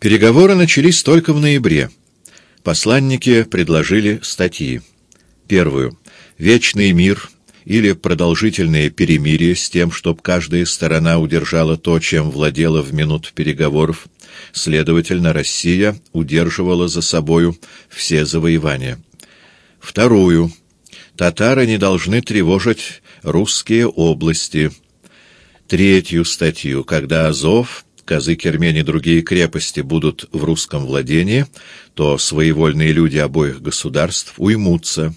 Переговоры начались только в ноябре. Посланники предложили статьи. Первую. «Вечный мир» или «Продолжительное перемирие с тем, чтобы каждая сторона удержала то, чем владела в минут переговоров». Следовательно, Россия удерживала за собою все завоевания. Вторую. Татары не должны тревожить русские области. Третью статью. Когда Азов Казы-Кермень и другие крепости будут в русском владении, то своевольные люди обоих государств уймутся.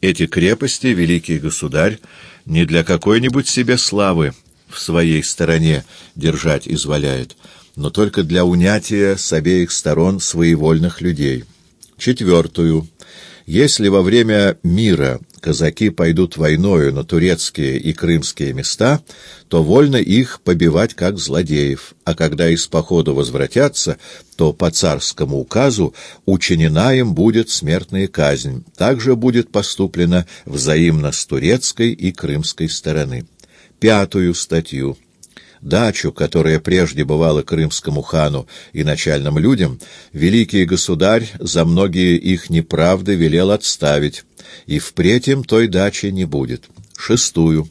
Эти крепости великий государь не для какой-нибудь себе славы в своей стороне держать изволяет, но только для унятия с обеих сторон своевольных людей. Четвертую. Если во время мира казаки пойдут войною на турецкие и крымские места, то вольно их побивать как злодеев, а когда из похода возвратятся, то по царскому указу учинена им будет смертная казнь, также будет поступлена взаимно с турецкой и крымской стороны. Пятую статью дачу, которая прежде бывала крымскому хану и начальным людям, великий государь за многие их неправды велел отставить, и впредь им той дачи не будет. Шестую.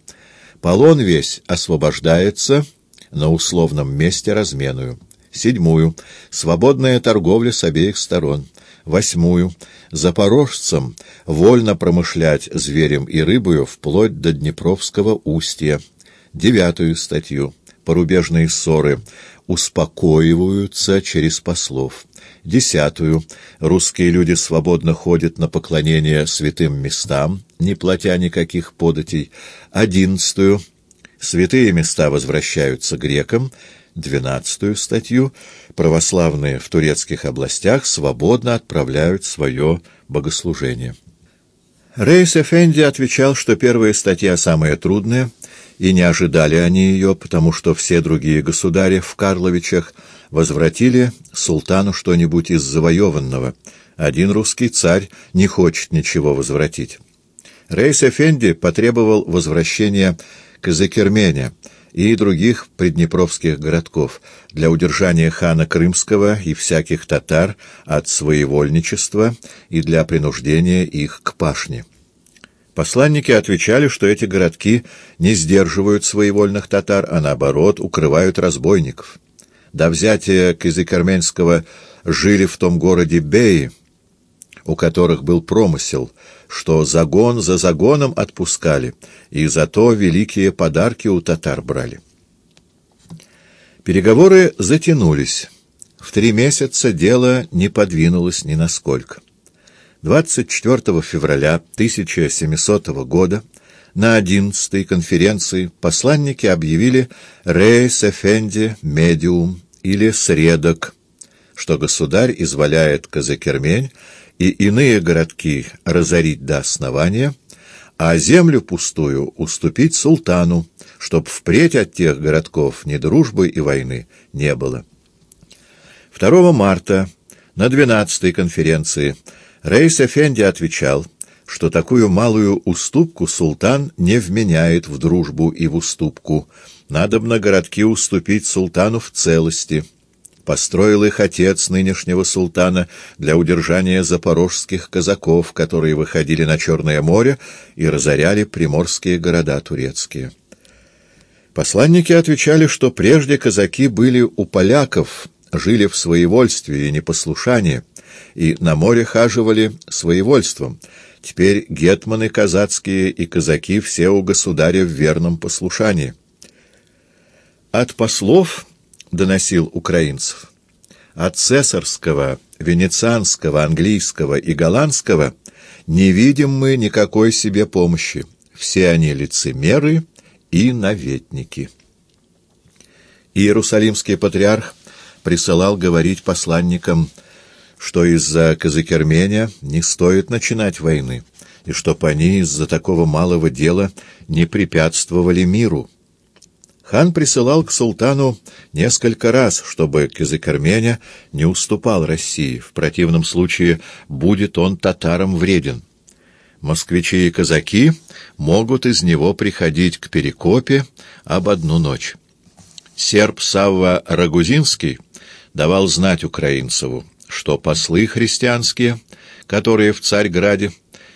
Полон весь освобождается на условном месте разменую. Седьмую. Свободная торговля с обеих сторон. Восьмую. Запорожцам вольно промышлять зверем и рыбою вплоть до Днепровского устья. Девятую статью порубежные ссоры успокоиваются через послов. Десятую. Русские люди свободно ходят на поклонение святым местам, не платя никаких податей. Одиннадцатую. Святые места возвращаются грекам. Двенадцатую статью. Православные в турецких областях свободно отправляют свое богослужение. Рейс Эфенди отвечал, что первая статья самая трудная — и не ожидали они ее, потому что все другие государи в Карловичах возвратили султану что-нибудь из завоеванного. Один русский царь не хочет ничего возвратить. Рейс Эфенди потребовал возвращения Казакерменя и других приднепровских городков для удержания хана Крымского и всяких татар от своевольничества и для принуждения их к пашне. Посланники отвечали, что эти городки не сдерживают своевольных татар, а наоборот укрывают разбойников. До взятия Кизыкарменского жили в том городе беи, у которых был промысел, что загон за загоном отпускали, и зато великие подарки у татар брали. Переговоры затянулись. В три месяца дело не подвинулось ни насколько. 24 февраля 1700 года на 11-й конференции посланники объявили «Рейс Эфенди Медиум» или «Средок», что государь изволяет Казакермень и иные городки разорить до основания, а землю пустую уступить султану, чтоб впредь от тех городков ни дружбы и войны не было. 2 марта на 12-й конференции Рейс Эфенди отвечал, что такую малую уступку султан не вменяет в дружбу и в уступку. Надобно городки уступить султану в целости. Построил их отец нынешнего султана для удержания запорожских казаков, которые выходили на Черное море и разоряли приморские города турецкие. Посланники отвечали, что прежде казаки были у поляков, жили в своевольстве и непослушании, и на море хаживали своевольством. Теперь гетманы казацкие и казаки все у государя в верном послушании. От послов, доносил украинцев, от цесарского, венецианского, английского и голландского не видим мы никакой себе помощи. Все они лицемеры и наветники. Иерусалимский патриарх присылал говорить посланникам что из-за Казакерменя не стоит начинать войны, и чтоб они из-за такого малого дела не препятствовали миру. Хан присылал к султану несколько раз, чтобы Казакерменя не уступал России, в противном случае будет он татарам вреден. Москвичи и казаки могут из него приходить к Перекопе об одну ночь. Серб Савва Рагузинский давал знать Украинцеву, что послы христианские, которые в Царьграде,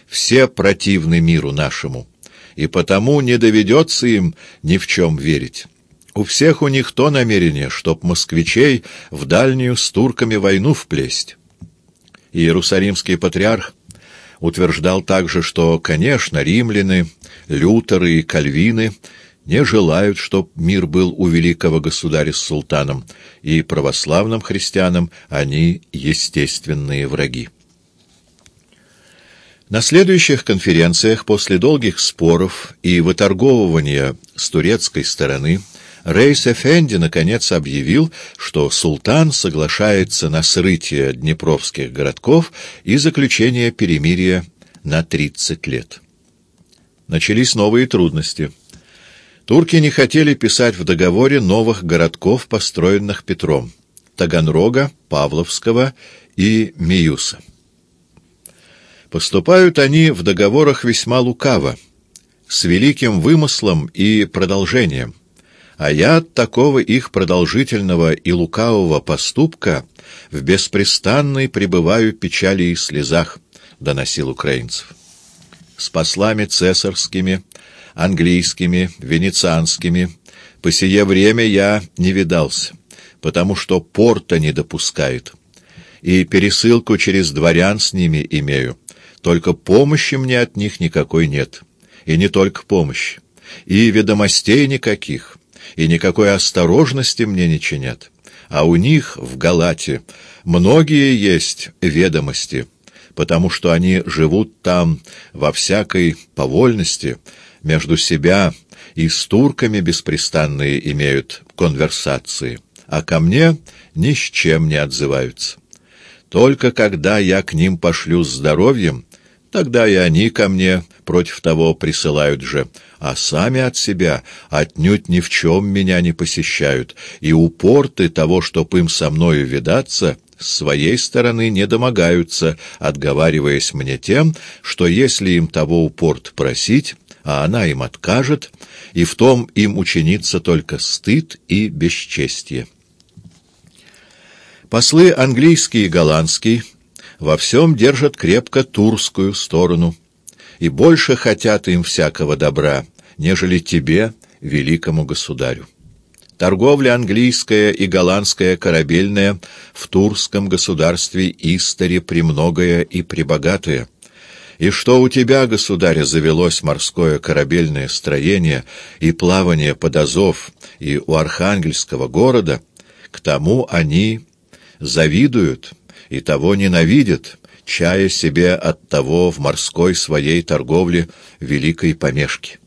все противны миру нашему, и потому не доведется им ни в чем верить. У всех у них то намерение, чтоб москвичей в дальнюю с турками войну вплесть. Иерусалимский патриарх утверждал также, что, конечно, римляне, лютеры и кальвины не желают, чтоб мир был у великого государя с султаном, и православным христианам они естественные враги. На следующих конференциях после долгих споров и выторговывания с турецкой стороны Рейс Эфенди наконец объявил, что султан соглашается на срытие днепровских городков и заключение перемирия на 30 лет. Начались новые трудности. Турки не хотели писать в договоре новых городков, построенных Петром — Таганрога, Павловского и Миюса. Поступают они в договорах весьма лукаво, с великим вымыслом и продолжением. А я от такого их продолжительного и лукавого поступка в беспрестанной пребываю печали и слезах, — доносил украинцев. С послами цесарскими, английскими, венецианскими по сие время я не видался, потому что порта не допускают, и пересылку через дворян с ними имею, только помощи мне от них никакой нет. И не только помощи. И ведомостей никаких. И никакой осторожности мне не чинят. А у них в Галате многие есть ведомости, потому что они живут там во всякой повольности, между себя и с турками беспрестанные имеют конверсации, а ко мне ни с чем не отзываются. Только когда я к ним пошлю здоровьем, Тогда и они ко мне против того присылают же, а сами от себя отнюдь ни в чем меня не посещают, и упорты того, чтоб им со мною видаться, с своей стороны не домогаются, отговариваясь мне тем, что если им того упорт просить, а она им откажет, и в том им учинится только стыд и бесчестье. Послы английский и голландский — во всем держат крепко турскую сторону, и больше хотят им всякого добра, нежели тебе, великому государю. Торговля английская и голландская корабельная в турском государстве Истаре премногое и пребогатое. И что у тебя, государя, завелось морское корабельное строение и плавание под Азов и у Архангельского города, к тому они завидуют и того ненавидит, чая себе от того в морской своей торговле великой помешки.